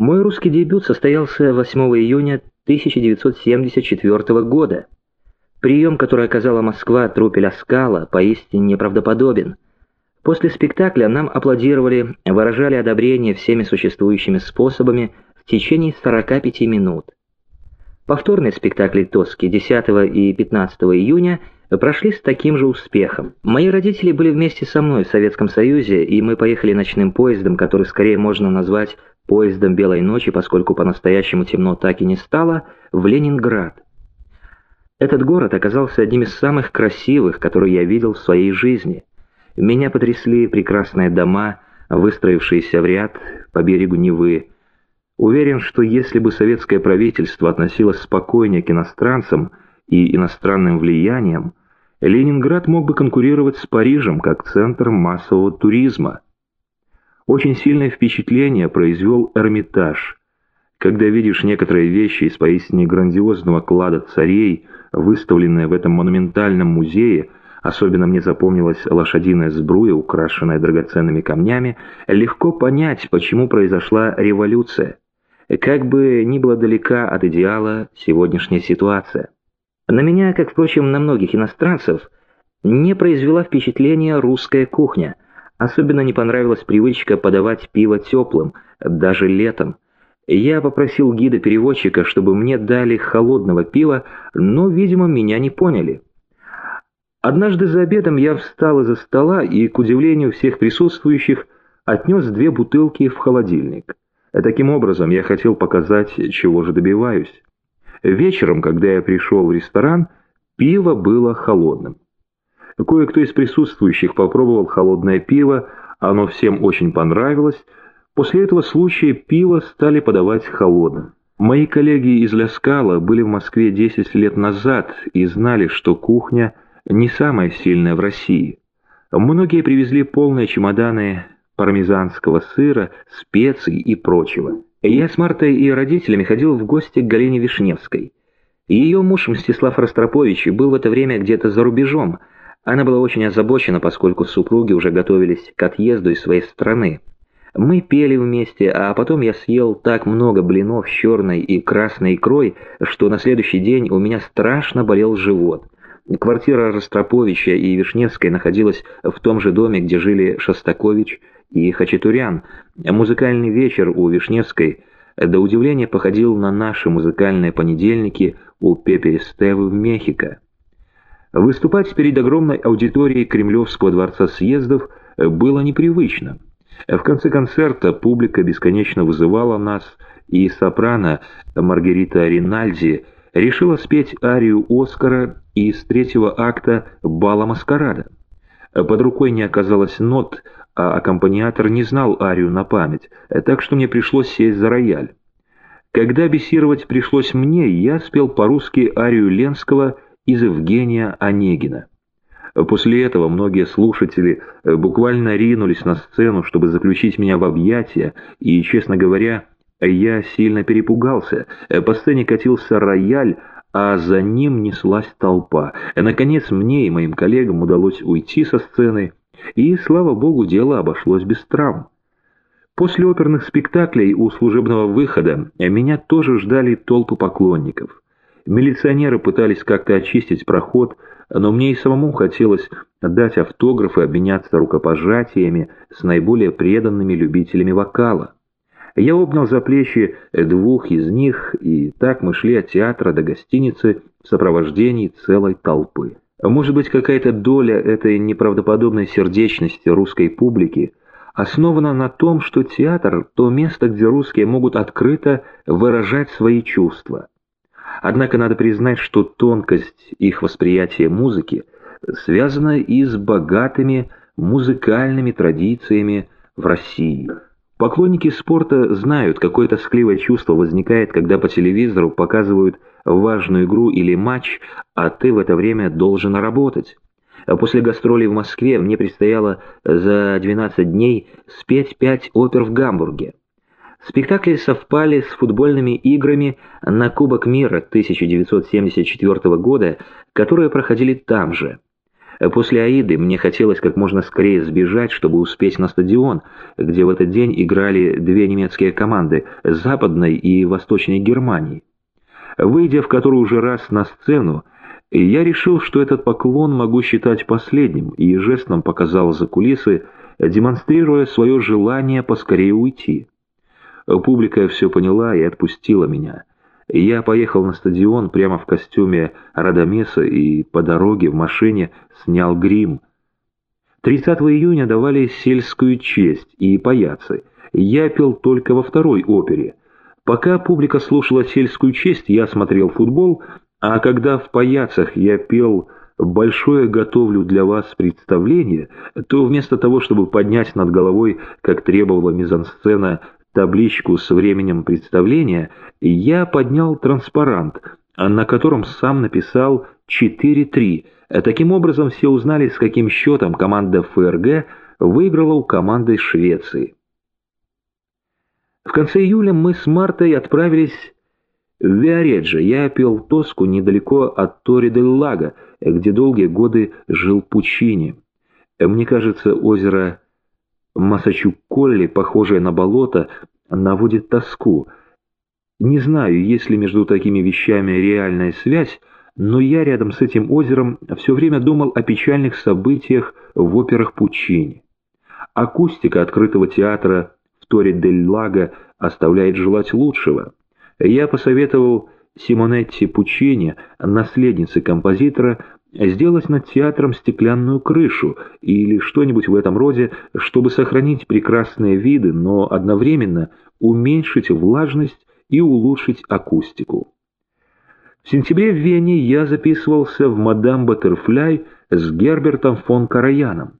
Мой русский дебют состоялся 8 июня 1974 года. Прием, который оказала Москва труппе Ля поистине неправдоподобен. После спектакля нам аплодировали, выражали одобрение всеми существующими способами в течение 45 минут. Повторные спектакли Тоски 10 и 15 июня прошли с таким же успехом. Мои родители были вместе со мной в Советском Союзе, и мы поехали ночным поездом, который скорее можно назвать поездом белой ночи, поскольку по-настоящему темно так и не стало, в Ленинград. Этот город оказался одним из самых красивых, которые я видел в своей жизни. Меня потрясли прекрасные дома, выстроившиеся в ряд по берегу Невы. Уверен, что если бы советское правительство относилось спокойнее к иностранцам и иностранным влияниям, Ленинград мог бы конкурировать с Парижем как центр массового туризма. Очень сильное впечатление произвел Эрмитаж. Когда видишь некоторые вещи из поистине грандиозного клада царей, выставленные в этом монументальном музее, особенно мне запомнилась лошадиная сбруя, украшенная драгоценными камнями, легко понять, почему произошла революция. Как бы ни была далека от идеала сегодняшняя ситуация. На меня, как, впрочем, на многих иностранцев, не произвела впечатления русская кухня – Особенно не понравилась привычка подавать пиво теплым, даже летом. Я попросил гида-переводчика, чтобы мне дали холодного пива, но, видимо, меня не поняли. Однажды за обедом я встал из-за стола и, к удивлению всех присутствующих, отнес две бутылки в холодильник. Таким образом, я хотел показать, чего же добиваюсь. Вечером, когда я пришел в ресторан, пиво было холодным. Кое-кто из присутствующих попробовал холодное пиво, оно всем очень понравилось. После этого случая пиво стали подавать холодным. Мои коллеги из Ляскала были в Москве 10 лет назад и знали, что кухня не самая сильная в России. Многие привезли полные чемоданы пармезанского сыра, специй и прочего. Я с Мартой и родителями ходил в гости к Галине Вишневской. Ее муж Мстислав Ростропович был в это время где-то за рубежом – она была очень озабочена, поскольку супруги уже готовились к отъезду из своей страны. Мы пели вместе, а потом я съел так много блинов с черной и красной икрой, что на следующий день у меня страшно болел живот. Квартира Ростроповича и Вишневской находилась в том же доме, где жили Шостакович и Хачатурян. Музыкальный вечер у Вишневской до удивления походил на наши музыкальные понедельники у Пепе Стевы в Мехико. Выступать перед огромной аудиторией Кремлевского дворца съездов было непривычно. В конце концерта публика бесконечно вызывала нас, и сопрано Маргарита Ринальди решила спеть арию Оскара из третьего акта «Бала маскарада». Под рукой не оказалось нот, а аккомпаниатор не знал арию на память, так что мне пришлось сесть за рояль. Когда бесировать пришлось мне, я спел по-русски арию Ленского из Евгения Онегина. После этого многие слушатели э, буквально ринулись на сцену, чтобы заключить меня в объятия, и, честно говоря, я сильно перепугался. По сцене катился рояль, а за ним неслась толпа. Наконец мне и моим коллегам удалось уйти со сцены, и, слава богу, дело обошлось без травм. После оперных спектаклей у служебного выхода меня тоже ждали толпы поклонников. Милиционеры пытались как-то очистить проход, но мне и самому хотелось дать автографы, обменяться рукопожатиями с наиболее преданными любителями вокала. Я обнял за плечи двух из них, и так мы шли от театра до гостиницы в сопровождении целой толпы. Может быть, какая-то доля этой неправдоподобной сердечности русской публики основана на том, что театр – то место, где русские могут открыто выражать свои чувства. Однако надо признать, что тонкость их восприятия музыки связана и с богатыми музыкальными традициями в России. Поклонники спорта знают, какое тоскливое чувство возникает, когда по телевизору показывают важную игру или матч, а ты в это время должен работать. После гастролей в Москве мне предстояло за 12 дней спеть пять опер в Гамбурге. Спектакли совпали с футбольными играми на Кубок мира 1974 года, которые проходили там же. После Аиды мне хотелось как можно скорее сбежать, чтобы успеть на стадион, где в этот день играли две немецкие команды – Западной и Восточной Германии. Выйдя в которую уже раз на сцену, я решил, что этот поклон могу считать последним, и жестом показал за кулисы, демонстрируя свое желание поскорее уйти. Публика все поняла и отпустила меня. Я поехал на стадион прямо в костюме Радамеса и по дороге в машине снял грим. 30 июня давали сельскую честь и паяцы. Я пел только во второй опере. Пока публика слушала сельскую честь, я смотрел футбол, а когда в паяцах я пел «Большое готовлю для вас представление», то вместо того, чтобы поднять над головой, как требовала мизансцена, табличку с временем представления, я поднял транспарант, на котором сам написал 4-3. Таким образом, все узнали, с каким счетом команда ФРГ выиграла у команды Швеции. В конце июля мы с Мартой отправились в Виареджо. Я пел Тоску недалеко от Тори-дель-Лага, где долгие годы жил Пучини. Мне кажется, озеро Масачуколли, похожее на болото, наводит тоску. Не знаю, есть ли между такими вещами реальная связь, но я рядом с этим озером все время думал о печальных событиях в операх Пучини. Акустика открытого театра в Торе-дель-Лаго оставляет желать лучшего. Я посоветовал Симонетти Пучини, наследнице композитора, сделать над театром стеклянную крышу или что-нибудь в этом роде, чтобы сохранить прекрасные виды, но одновременно уменьшить влажность и улучшить акустику. В сентябре в Вене я записывался в «Мадам Баттерфляй» с Гербертом фон Караяном.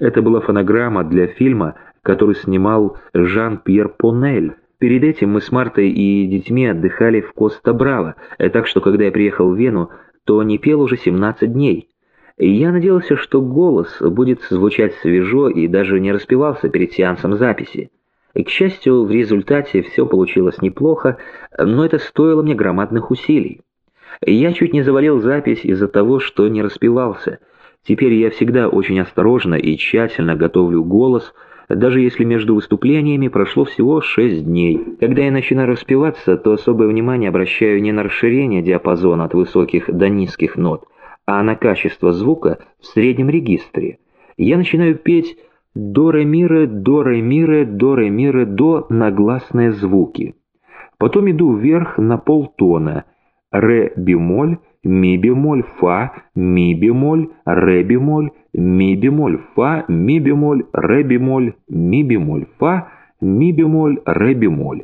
Это была фонограмма для фильма, который снимал Жан-Пьер Понель. Перед этим мы с Мартой и детьми отдыхали в Коста-Браво, так что, когда я приехал в Вену, то не пел уже 17 дней. Я надеялся, что голос будет звучать свежо и даже не распевался перед сеансом записи. И, к счастью, в результате все получилось неплохо, но это стоило мне громадных усилий. Я чуть не завалил запись из-за того, что не распевался. Теперь я всегда очень осторожно и тщательно готовлю голос, даже если между выступлениями прошло всего шесть дней. Когда я начинаю распеваться, то особое внимание обращаю не на расширение диапазона от высоких до низких нот, а на качество звука в среднем регистре. Я начинаю петь до-ре-ми-ре, до-ре-ми-ре, до-ре-ми-ре, до на гласные звуки. Потом иду вверх на полтона, ре-бемоль, ми-бемоль, фа, ми-бемоль, ре-бемоль, ми-бемоль, фа, ми-бемоль, ре-бемоль, ми-бемоль, фа, ми-бемоль, ре-бемоль.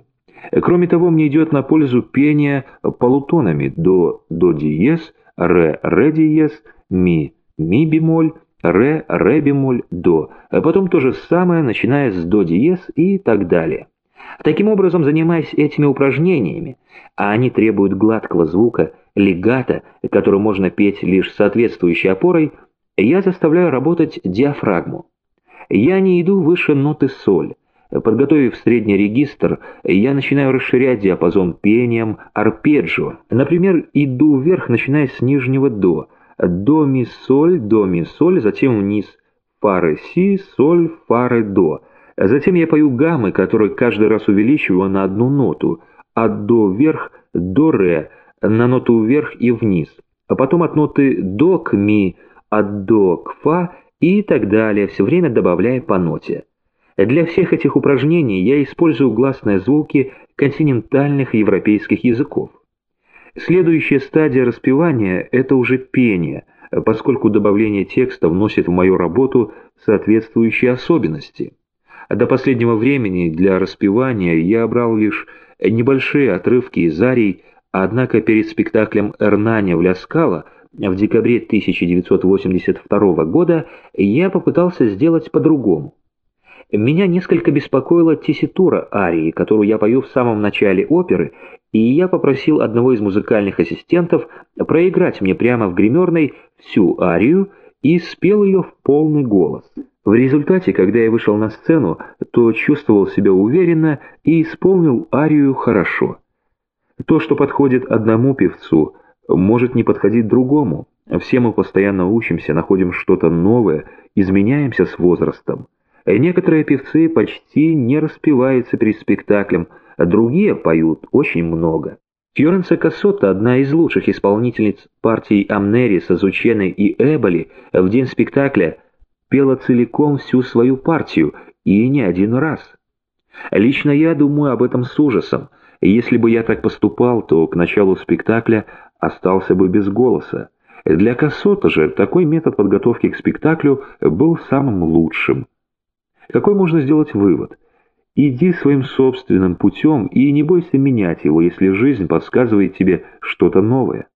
Кроме того, мне идет на пользу пение полутонами до, до диез, ре, ре диез, ми, ми бемоль, ре, ре бемоль, до. А потом то же самое, начиная с до диез и так далее. Таким образом, занимаясь этими упражнениями, а они требуют гладкого звука, легата, который можно петь лишь соответствующей опорой, я заставляю работать диафрагму. Я не иду выше ноты соль. Подготовив средний регистр, я начинаю расширять диапазон пением арпеджио. Например, иду вверх, начиная с нижнего до. До, ми, соль, до, ми, соль, затем вниз. Фа, ре, си, соль, фа, ре, до. Затем я пою гаммы, которые каждый раз увеличиваю на одну ноту. От до вверх, до ре, на ноту вверх и вниз. А потом от ноты до к ми, от до к фа и так далее, все время добавляя по ноте. Для всех этих упражнений я использую гласные звуки континентальных европейских языков. Следующая стадия распевания – это уже пение, поскольку добавление текста вносит в мою работу соответствующие особенности. До последнего времени для распевания я брал лишь небольшие отрывки из арий, однако перед спектаклем «Эрнаня» в Ляскало в декабре 1982 года я попытался сделать по-другому. Меня несколько беспокоила тесситура арии, которую я пою в самом начале оперы, и я попросил одного из музыкальных ассистентов проиграть мне прямо в гримерной всю арию и спел ее в полный голос. В результате, когда я вышел на сцену, то чувствовал себя уверенно и исполнил арию хорошо. То, что подходит одному певцу, может не подходить другому. Все мы постоянно учимся, находим что-то новое, изменяемся с возрастом. Некоторые певцы почти не распеваются перед спектаклем, а другие поют очень много. Фьоренса Кассотта, одна из лучших исполнительниц партий Амнери, Сазучены и Эболи, в день спектакля пела целиком всю свою партию, и не один раз. Лично я думаю об этом с ужасом. Если бы я так поступал, то к началу спектакля остался бы без голоса. Для Кассота же такой метод подготовки к спектаклю был самым лучшим. Какой можно сделать вывод? Иди своим собственным путем и не бойся менять его, если жизнь подсказывает тебе что-то новое.